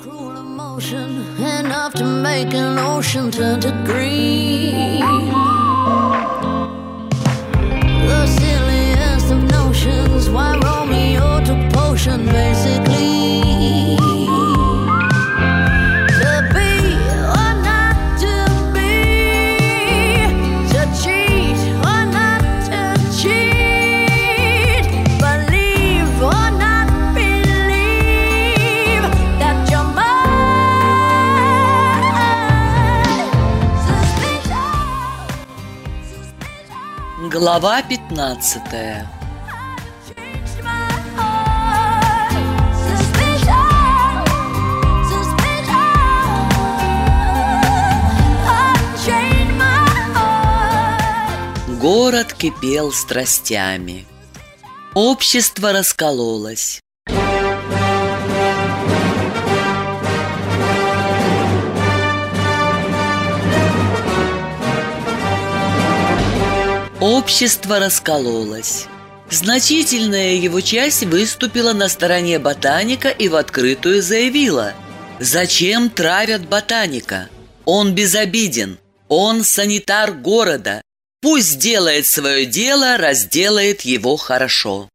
Cruel emotion enough to make an ocean turn to green. The silliest of notions, why my heart. Город кипел страстями. Общество раскололось. Общество раскололось. Значительная его часть выступила на стороне ботаника и в открытую заявила «Зачем травят ботаника? Он безобиден, он санитар города, пусть делает свое дело, разделает его хорошо».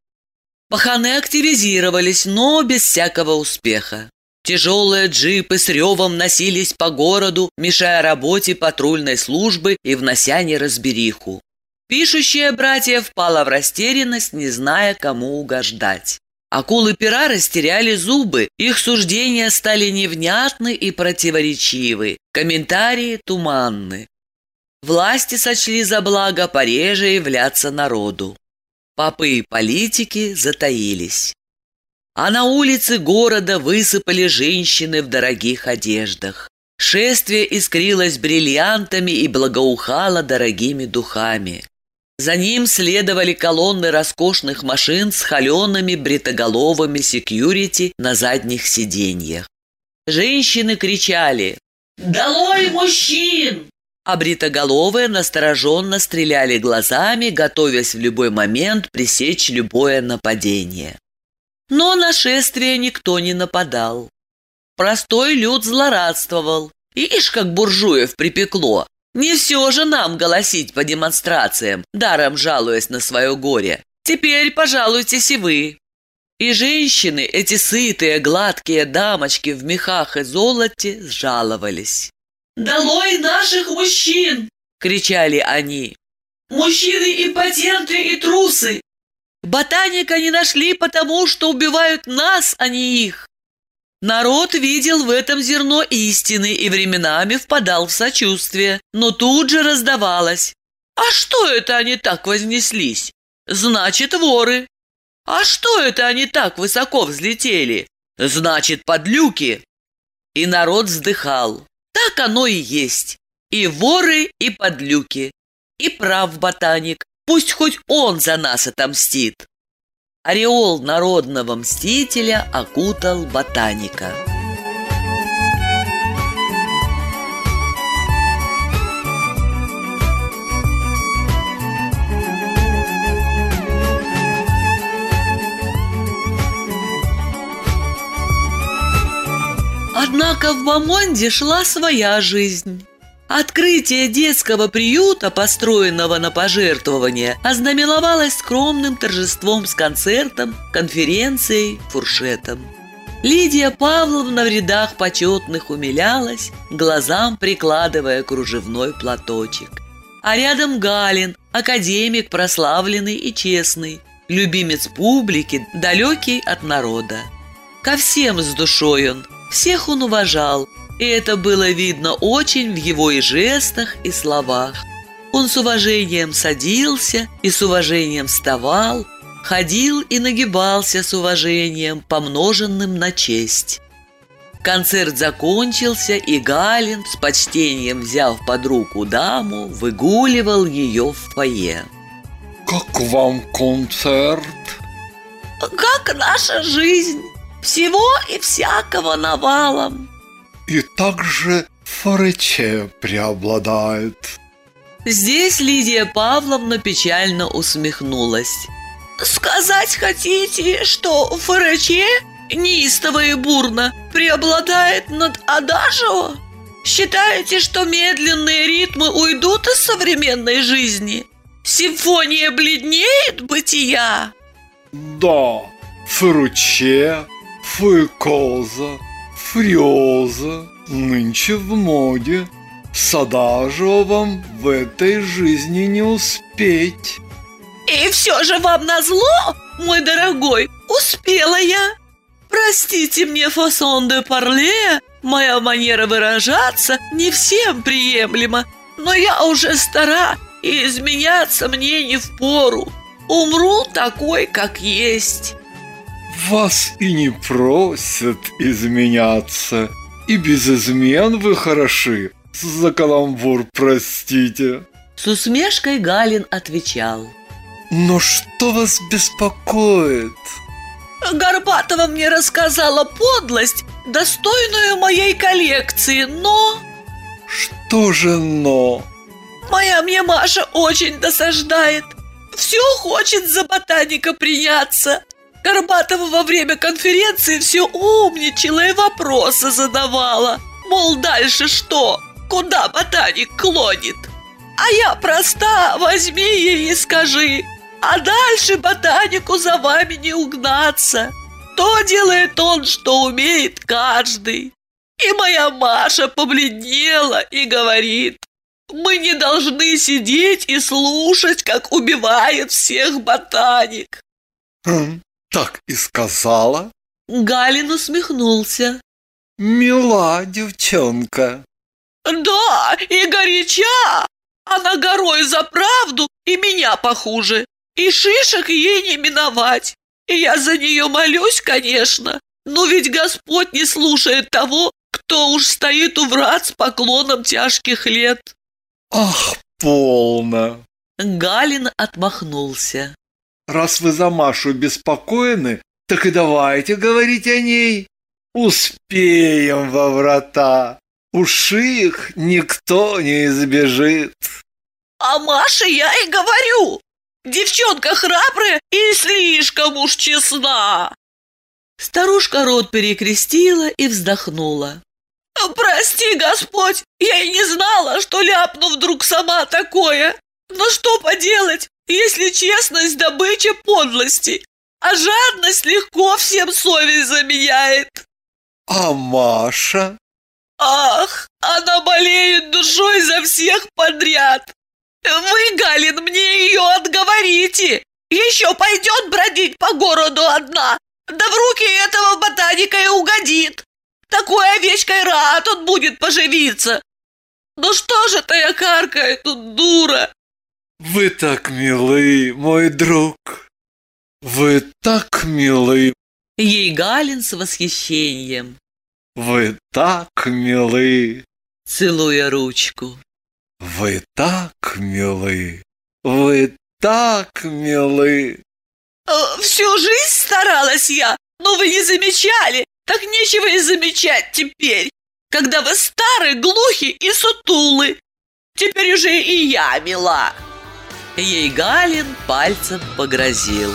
Паханы активизировались, но без всякого успеха. Тяжелые джипы с ревом носились по городу, мешая работе патрульной службы и внося неразбериху. Пишущая братья впала в растерянность, не зная, кому угождать. Акулы пера растеряли зубы, их суждения стали невнятны и противоречивы, комментарии туманны. Власти сочли за благо пореже являться народу. Попы и политики затаились. А на улице города высыпали женщины в дорогих одеждах. Шествие искрилось бриллиантами и благоухало дорогими духами. За ним следовали колонны роскошных машин с холеными бритоголовыми секьюрити на задних сиденьях. Женщины кричали «Долой мужчин!» А бритоголовые настороженно стреляли глазами, готовясь в любой момент пресечь любое нападение. Но на шествие никто не нападал. Простой люд злорадствовал. Ишь, как буржуев припекло. Не все же нам голосить по демонстрациям, даром жалуясь на свое горе. Теперь пожалуйтесь и вы. И женщины, эти сытые, гладкие дамочки в мехах и золоте, сжаловались. «Долой наших мужчин!» — кричали они. «Мужчины импотенты и трусы! Ботаника не нашли потому, что убивают нас, а не их!» Народ видел в этом зерно истины и временами впадал в сочувствие, но тут же раздавалось. «А что это они так вознеслись? Значит, воры!» «А что это они так высоко взлетели? Значит, подлюки!» И народ вздыхал. Так оно и есть. И воры, и подлюки. И прав ботаник. Пусть хоть он за нас отомстит. Ореол народного мстителя окутал ботаника. Однако в Бамонде шла своя жизнь. Открытие детского приюта, построенного на пожертвование, ознаменовалось скромным торжеством с концертом, конференцией, фуршетом. Лидия Павловна в рядах почетных умилялась, глазам прикладывая кружевной платочек. А рядом Галин, академик прославленный и честный, любимец публики, далекий от народа. Ко всем с душой он, всех он уважал, и это было видно очень в его и жестах, и словах. Он с уважением садился и с уважением вставал, ходил и нагибался с уважением, помноженным на честь. Концерт закончился, и Галин, с почтением взяв под руку даму, выгуливал ее в фойе. Как вам концерт? «Как наша жизнь! Всего и всякого навалом!» И также форече преобладает. Здесь Лидия Павловна печально усмехнулась. «Сказать хотите, что ФРЧ неистово и бурно, преобладает над адажио? Считаете, что медленные ритмы уйдут из современной жизни? Симфония бледнеет бытия? Да, фруче, фуйкоза, фриоза нынче в моде. С адажио вам в этой жизни не успеть. И все же вам назло, мой дорогой, успела я. Простите мне фасон де парле, моя манера выражаться не всем приемлема, но я уже стара, и изменяться мне не впору. Умру такой, как есть. Вас и не просят изменяться, и без измен вы хороши. За каламбур простите. С усмешкой Галин отвечал. Но что вас беспокоит? Горбатова мне рассказала подлость, достойную моей коллекции, но... Что же но? Моя мне Маша очень досаждает. Все хочет за ботаника приняться. Горбатова во время конференции все умничала и вопросы задавала. Мол, дальше что? Куда ботаник клонит? А я проста, возьми ей и скажи. А дальше ботанику за вами не угнаться. То делает он, что умеет каждый. И моя Маша побледнела и говорит, мы не должны сидеть и слушать, как убивает всех ботаник. Хм, так и сказала. Галин усмехнулся. Мила девчонка. Да, и горяча. Она горой за правду и меня похуже. И шишек ей не миновать. И я за нее молюсь, конечно. Но ведь Господь не слушает того, кто уж стоит у врат с поклоном тяжких лет. Ах, полно. Галин отмахнулся. Раз вы за Машу беспокоены, так и давайте говорить о ней. Успеем во врата. Уж их никто не избежит. А Маше я и говорю. Девчонка храбрая и слишком уж честна. Старушка рот перекрестила и вздохнула. Прости, Господь, я и не знала, что ляпну вдруг сама такое. Но что поделать, если честность добыча подлости, а жадность легко всем совесть заменяет. А Маша? Ах, она болеет душой за всех подряд. Вы, Галин, мне ее отговорите. Еще пойдет бродить по городу одна. Да в руки этого ботаника и угодит. Такой овечкой рад он будет поживиться. Ну что же ты я каркаю тут, дура? Вы так милы, мой друг. Вы так милы. Ей Галин с восхищением. Вы так милы. Целуя ручку. Вы так милы. Вы так милы. Э, Всю жизнь старалась я, но вы не замечали. Так нечего и замечать теперь, когда вы старые, глухи и сутулы. Теперь уже и я мила. Ей Галин пальцем погрозил.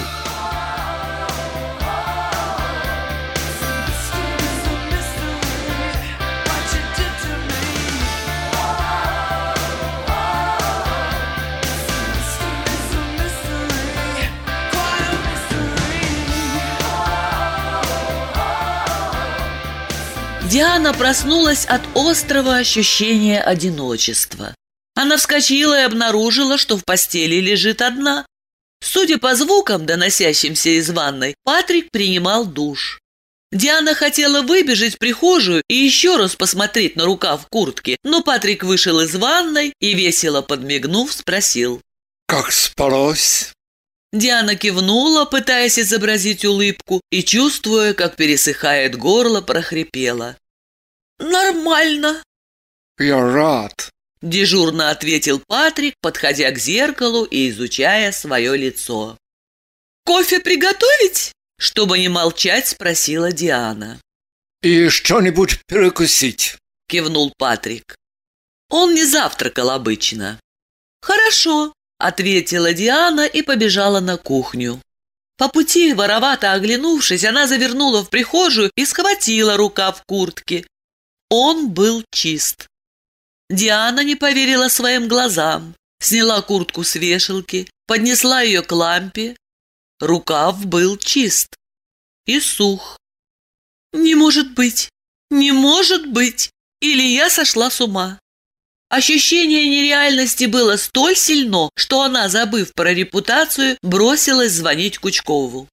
Диана проснулась от острого ощущения одиночества. Она вскочила и обнаружила, что в постели лежит одна. Судя по звукам, доносящимся из ванной, Патрик принимал душ. Диана хотела выбежать в прихожую и еще раз посмотреть на рукав куртки, но Патрик вышел из ванной и, весело подмигнув, спросил. Как спалось? Диана кивнула, пытаясь изобразить улыбку, и, чувствуя, как пересыхает горло, прохрипела. Нормально. Я рад. Дежурно ответил Патрик, подходя к зеркалу и изучая свое лицо. Кофе приготовить? Чтобы не молчать, спросила Диана. И что-нибудь перекусить. Кивнул Патрик. Он не завтракал обычно. Хорошо, ответила Диана и побежала на кухню. По пути, воровато оглянувшись, она завернула в прихожую и схватила рукав куртки. Он был чист. Диана не поверила своим глазам, сняла куртку с вешалки, поднесла ее к лампе. Рукав был чист и сух. «Не может быть! Не может быть! Или я сошла с ума!» Ощущение нереальности было столь сильно, что она, забыв про репутацию, бросилась звонить Кучкову.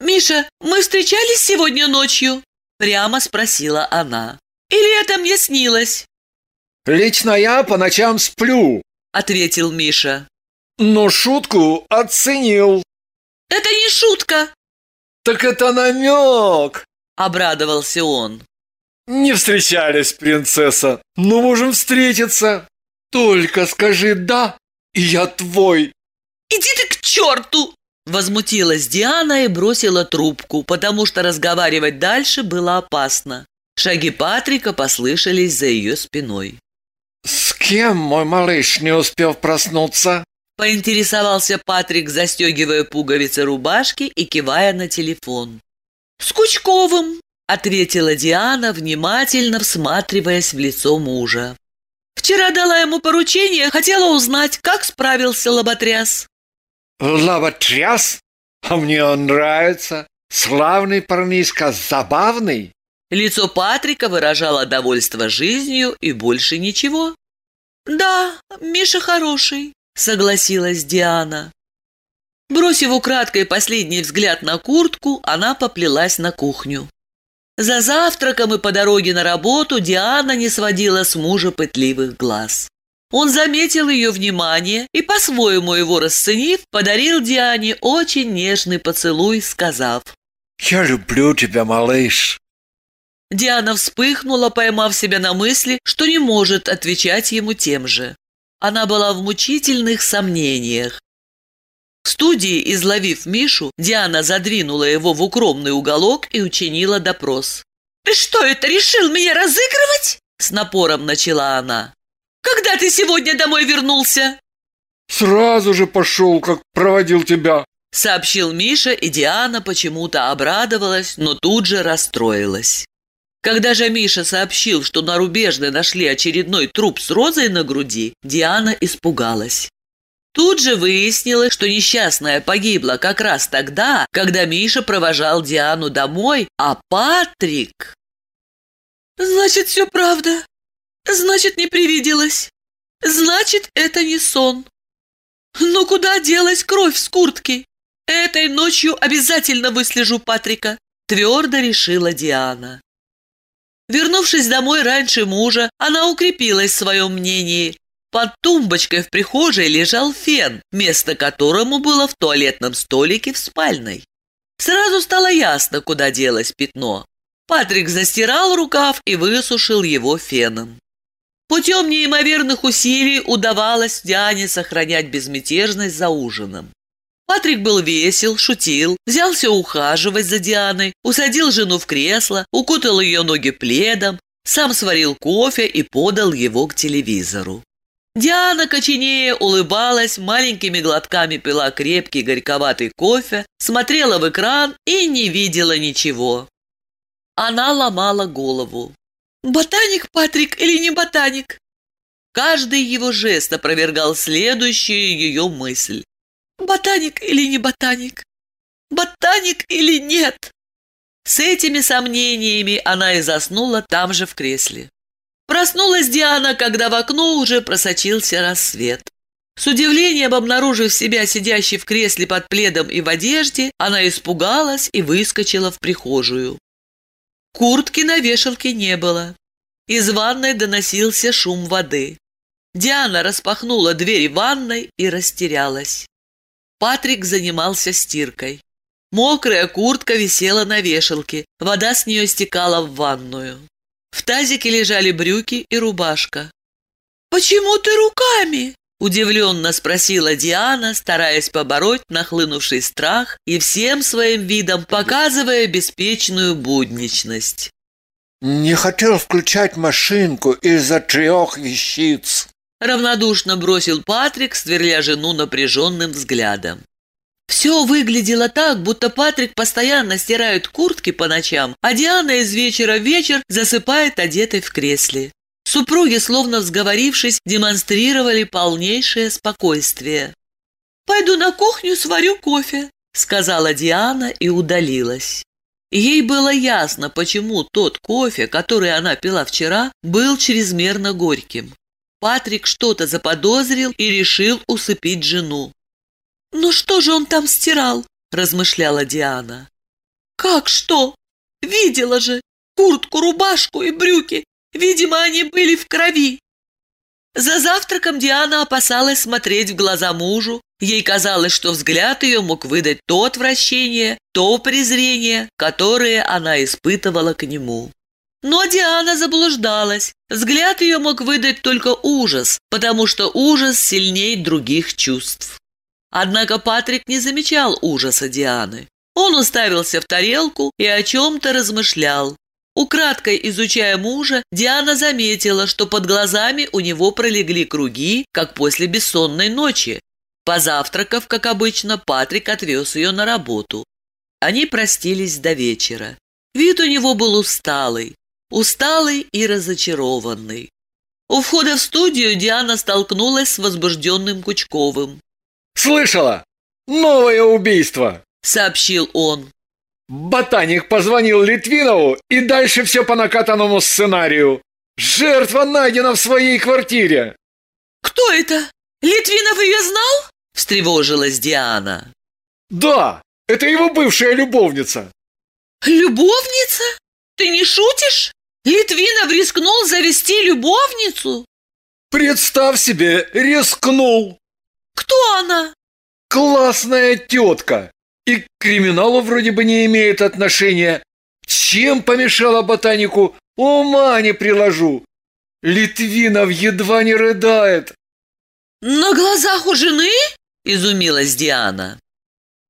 «Миша, мы встречались сегодня ночью?» – прямо спросила она. «Или это мне снилось?» «Лично я по ночам сплю», – ответил Миша. «Но шутку оценил». «Это не шутка!» «Так это намек!» – обрадовался он. «Не встречались, принцесса, но можем встретиться. Только скажи «да», и я твой». «Иди ты к черту!» Возмутилась Диана и бросила трубку, потому что разговаривать дальше было опасно. Шаги Патрика послышались за ее спиной. «С кем мой малыш не успел проснуться?» Поинтересовался Патрик, застегивая пуговицы рубашки и кивая на телефон. «С Кучковым!» ответила Диана, внимательно всматриваясь в лицо мужа. «Вчера дала ему поручение, хотела узнать, как справился лоботряс». «Лоботряс? А мне он нравится. Славный парнишка, забавный». Лицо Патрика выражало довольство жизнью и больше ничего. «Да, Миша хороший», — согласилась Диана. Бросив украдкой последний взгляд на куртку, она поплелась на кухню. За завтраком и по дороге на работу Диана не сводила с мужа пытливых глаз. Он заметил ее внимание и, по-своему его расценив, подарил Диане очень нежный поцелуй, сказав «Я люблю тебя, малыш». Диана вспыхнула, поймав себя на мысли, что не может отвечать ему тем же. Она была в мучительных сомнениях. В студии, изловив Мишу, Диана задвинула его в укромный уголок и учинила допрос. «Ты что это, решил меня разыгрывать?» С напором начала она. «Когда ты сегодня домой вернулся?» «Сразу же пошел, как проводил тебя», сообщил Миша, и Диана почему-то обрадовалась, но тут же расстроилась. Когда же Миша сообщил, что на рубежной нашли очередной труп с розой на груди, Диана испугалась. Тут же выяснилось, что несчастная погибла как раз тогда, когда Миша провожал Диану домой, а Патрик... «Значит, все правда. Значит, не привиделось. Значит, это не сон. Но куда делась кровь с куртки? Этой ночью обязательно выслежу Патрика», твердо решила Диана. Вернувшись домой раньше мужа, она укрепилась в своем мнении под тумбочкой в прихожей лежал фен, место которому было в туалетном столике в спальной. Сразу стало ясно, куда делось пятно. Патрик застирал рукав и высушил его феном. Путем неимоверных усилий удавалось Диане сохранять безмятежность за ужином. Патрик был весел, шутил, взялся ухаживать за Дианой, усадил жену в кресло, укутал ее ноги пледом, сам сварил кофе и подал его к телевизору. Диана коченея улыбалась, маленькими глотками пила крепкий горьковатый кофе, смотрела в экран и не видела ничего. Она ломала голову. «Ботаник, Патрик, или не ботаник?» Каждый его жест опровергал следующую ее мысль. «Ботаник или не ботаник? Ботаник или нет?» С этими сомнениями она и заснула там же в кресле. Проснулась Диана, когда в окно уже просочился рассвет. С удивлением обнаружив себя сидящей в кресле под пледом и в одежде, она испугалась и выскочила в прихожую. Куртки на вешалке не было. Из ванной доносился шум воды. Диана распахнула дверь ванной и растерялась. Патрик занимался стиркой. Мокрая куртка висела на вешалке, вода с нее стекала в ванную. В тазике лежали брюки и рубашка. «Почему ты руками?» – удивленно спросила Диана, стараясь побороть нахлынувший страх и всем своим видом показывая беспечную будничность. «Не хотел включать машинку из-за трех вещиц», равнодушно бросил Патрик, сверля жену напряженным взглядом. Все выглядело так, будто Патрик постоянно стирает куртки по ночам, а Диана из вечера в вечер засыпает одетой в кресле. Супруги, словно взговорившись, демонстрировали полнейшее спокойствие. «Пойду на кухню, сварю кофе», — сказала Диана и удалилась. Ей было ясно, почему тот кофе, который она пила вчера, был чрезмерно горьким. Патрик что-то заподозрил и решил усыпить жену. «Ну что же он там стирал?» – размышляла Диана. «Как что? Видела же! Куртку, рубашку и брюки. Видимо, они были в крови». За завтраком Диана опасалась смотреть в глаза мужу. Ей казалось, что взгляд ее мог выдать то отвращение, то презрение, которое она испытывала к нему. Но Диана заблуждалась. Взгляд ее мог выдать только ужас, потому что ужас сильнее других чувств. Однако Патрик не замечал ужаса Дианы. Он уставился в тарелку и о чем-то размышлял. Украдкой изучая мужа, Диана заметила, что под глазами у него пролегли круги, как после бессонной ночи. Позавтракав, как обычно, Патрик отвез ее на работу. Они простились до вечера. Вид у него был усталый, усталый и разочарованный. У входа в студию Диана столкнулась с возбужденным Кучковым. «Слышала? Новое убийство!» — сообщил он. «Ботаник позвонил Литвинову, и дальше все по накатанному сценарию. Жертва найдена в своей квартире!» «Кто это? Литвинов ее знал?» — встревожилась Диана. «Да, это его бывшая любовница». «Любовница? Ты не шутишь? Литвинов рискнул завести любовницу?» «Представь себе, рискнул!» Кто она? Классная тетка. И к криминалу вроде бы не имеет отношения. Чем помешала ботанику, ума не приложу. Литвинов едва не рыдает. На глазах у жены? Изумилась Диана.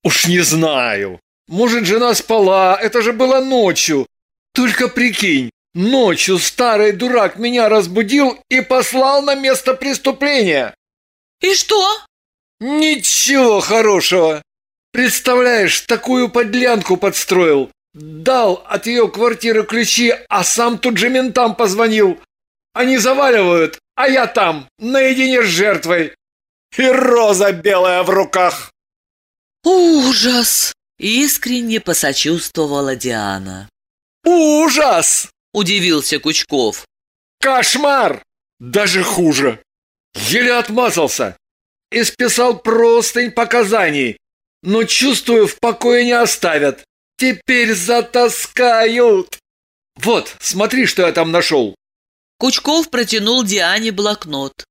Уж не знаю. Может, жена спала, это же было ночью. Только прикинь, ночью старый дурак меня разбудил и послал на место преступления. И что? Ничего хорошего. Представляешь, такую подлянку подстроил. Дал от ее квартиры ключи, а сам тут же ментам позвонил. Они заваливают, а я там, наедине с жертвой. И роза белая в руках. Ужас! Искренне посочувствовала Диана. Ужас! Удивился Кучков. Кошмар! Даже хуже. Еле отмазался и списал простынь показаний, но, чувствую, в покое не оставят. Теперь затаскают. Вот, смотри, что я там нашел. Кучков протянул Диане блокнот.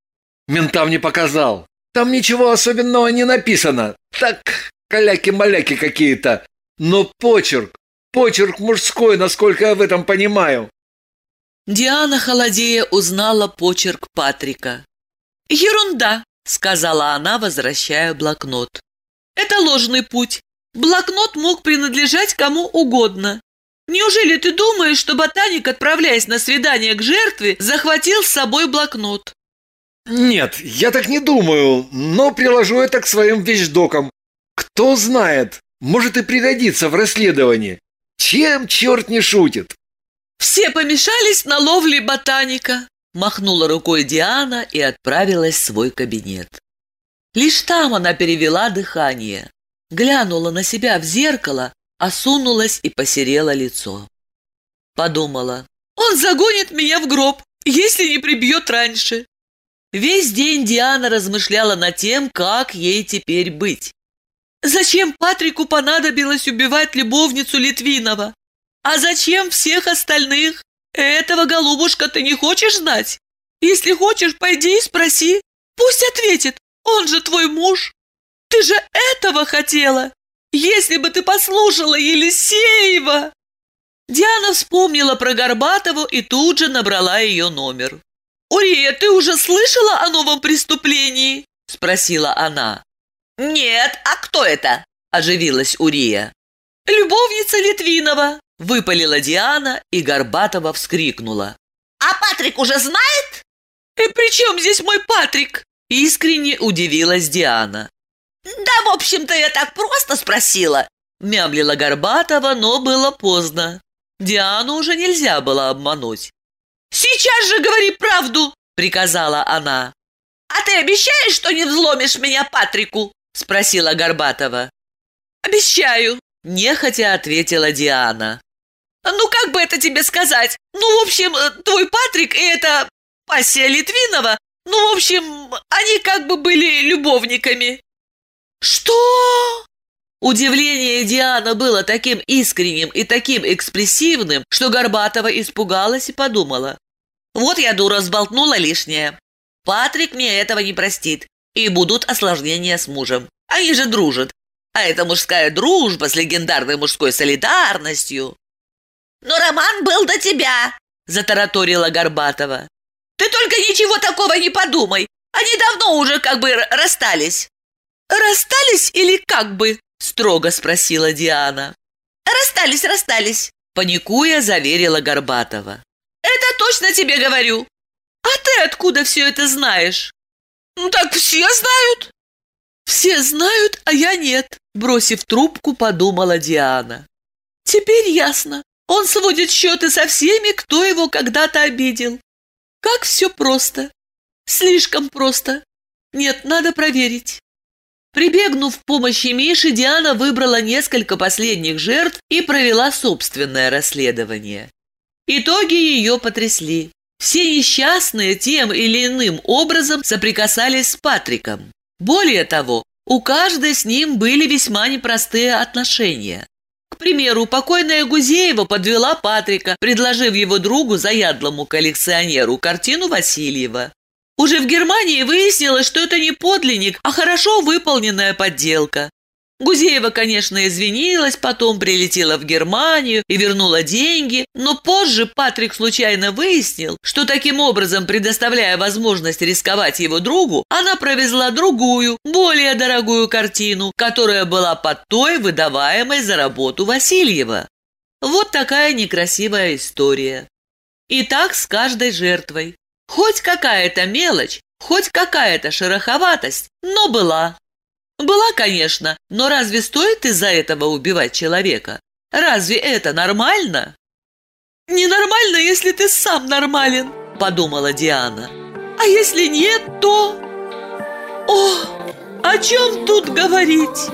Ментам не показал. Там ничего особенного не написано. Так, каляки-маляки какие-то. Но почерк, почерк мужской, насколько я в этом понимаю. Диана холодея узнала почерк Патрика. «Ерунда!» сказала она, возвращая блокнот. Это ложный путь. Блокнот мог принадлежать кому угодно. Неужели ты думаешь, что ботаник, отправляясь на свидание к жертве, захватил с собой блокнот? Нет, я так не думаю, но приложу это к своим вещдокам. Кто знает, может и пригодится в расследовании. Чем черт не шутит? Все помешались на ловле ботаника. Махнула рукой Диана и отправилась в свой кабинет. Лишь там она перевела дыхание, глянула на себя в зеркало, осунулась и посерела лицо. Подумала, он загонит меня в гроб, если не прибьет раньше. Весь день Диана размышляла над тем, как ей теперь быть. Зачем Патрику понадобилось убивать любовницу Литвинова? А зачем всех остальных? Этого, голубушка, ты не хочешь знать? Если хочешь, пойди и спроси. Пусть ответит, он же твой муж. Ты же этого хотела. Если бы ты послушала Елисеева!» Диана вспомнила про Горбатову и тут же набрала ее номер. «Урия, ты уже слышала о новом преступлении?» – спросила она. «Нет, а кто это?» – оживилась Урия. «Любовница Литвинова», – выпалила Диана, и Горбатова вскрикнула. «А Патрик уже знает?» «И при чем здесь мой Патрик?» – искренне удивилась Диана. Да, в общем-то, я так просто спросила. Мямлила Горбатова, но было поздно. Диану уже нельзя было обмануть. «Сейчас же говори правду!» — приказала она. «А ты обещаешь, что не взломишь меня Патрику?» — спросила Горбатова. «Обещаю!» — нехотя ответила Диана. «Ну, как бы это тебе сказать? Ну, в общем, э, твой Патрик и это пассия Литвинова, ну, в общем, они как бы были любовниками». «Что?» Удивление Диана было таким искренним и таким экспрессивным, что Горбатова испугалась и подумала. «Вот я, дура, сболтнула лишнее. Патрик мне этого не простит, и будут осложнения с мужем. Они же дружат. А это мужская дружба с легендарной мужской солидарностью». «Но роман был до тебя», – затараторила Горбатова. «Ты только ничего такого не подумай. Они давно уже как бы расстались». «Расстались или как бы?» – строго спросила Диана. «Расстались, расстались», – паникуя, заверила Горбатова. «Это точно тебе говорю». «А ты откуда все это знаешь?» «Ну так все знают». «Все знают, а я нет», – бросив трубку, подумала Диана. «Теперь ясно. Он сводит счеты со всеми, кто его когда-то обидел. Как все просто. Слишком просто. Нет, надо проверить. Прибегнув в помощи Миши, Диана выбрала несколько последних жертв и провела собственное расследование. Итоги ее потрясли. Все несчастные тем или иным образом соприкасались с Патриком. Более того, у каждой с ним были весьма непростые отношения. К примеру, покойная Гузеева подвела Патрика, предложив его другу, заядлому коллекционеру, картину Васильева. Уже в Германии выяснилось, что это не подлинник, а хорошо выполненная подделка. Гузеева, конечно, извинилась, потом прилетела в Германию и вернула деньги, но позже Патрик случайно выяснил, что таким образом, предоставляя возможность рисковать его другу, она провезла другую, более дорогую картину, которая была под той, выдаваемой за работу Васильева. Вот такая некрасивая история. И так с каждой жертвой. Хоть какая-то мелочь, хоть какая-то шероховатость, но была. Была, конечно, но разве стоит из-за этого убивать человека? Разве это нормально? Ненормально, если ты сам нормален, подумала Диана. А если нет, то... О, о чем тут говорить?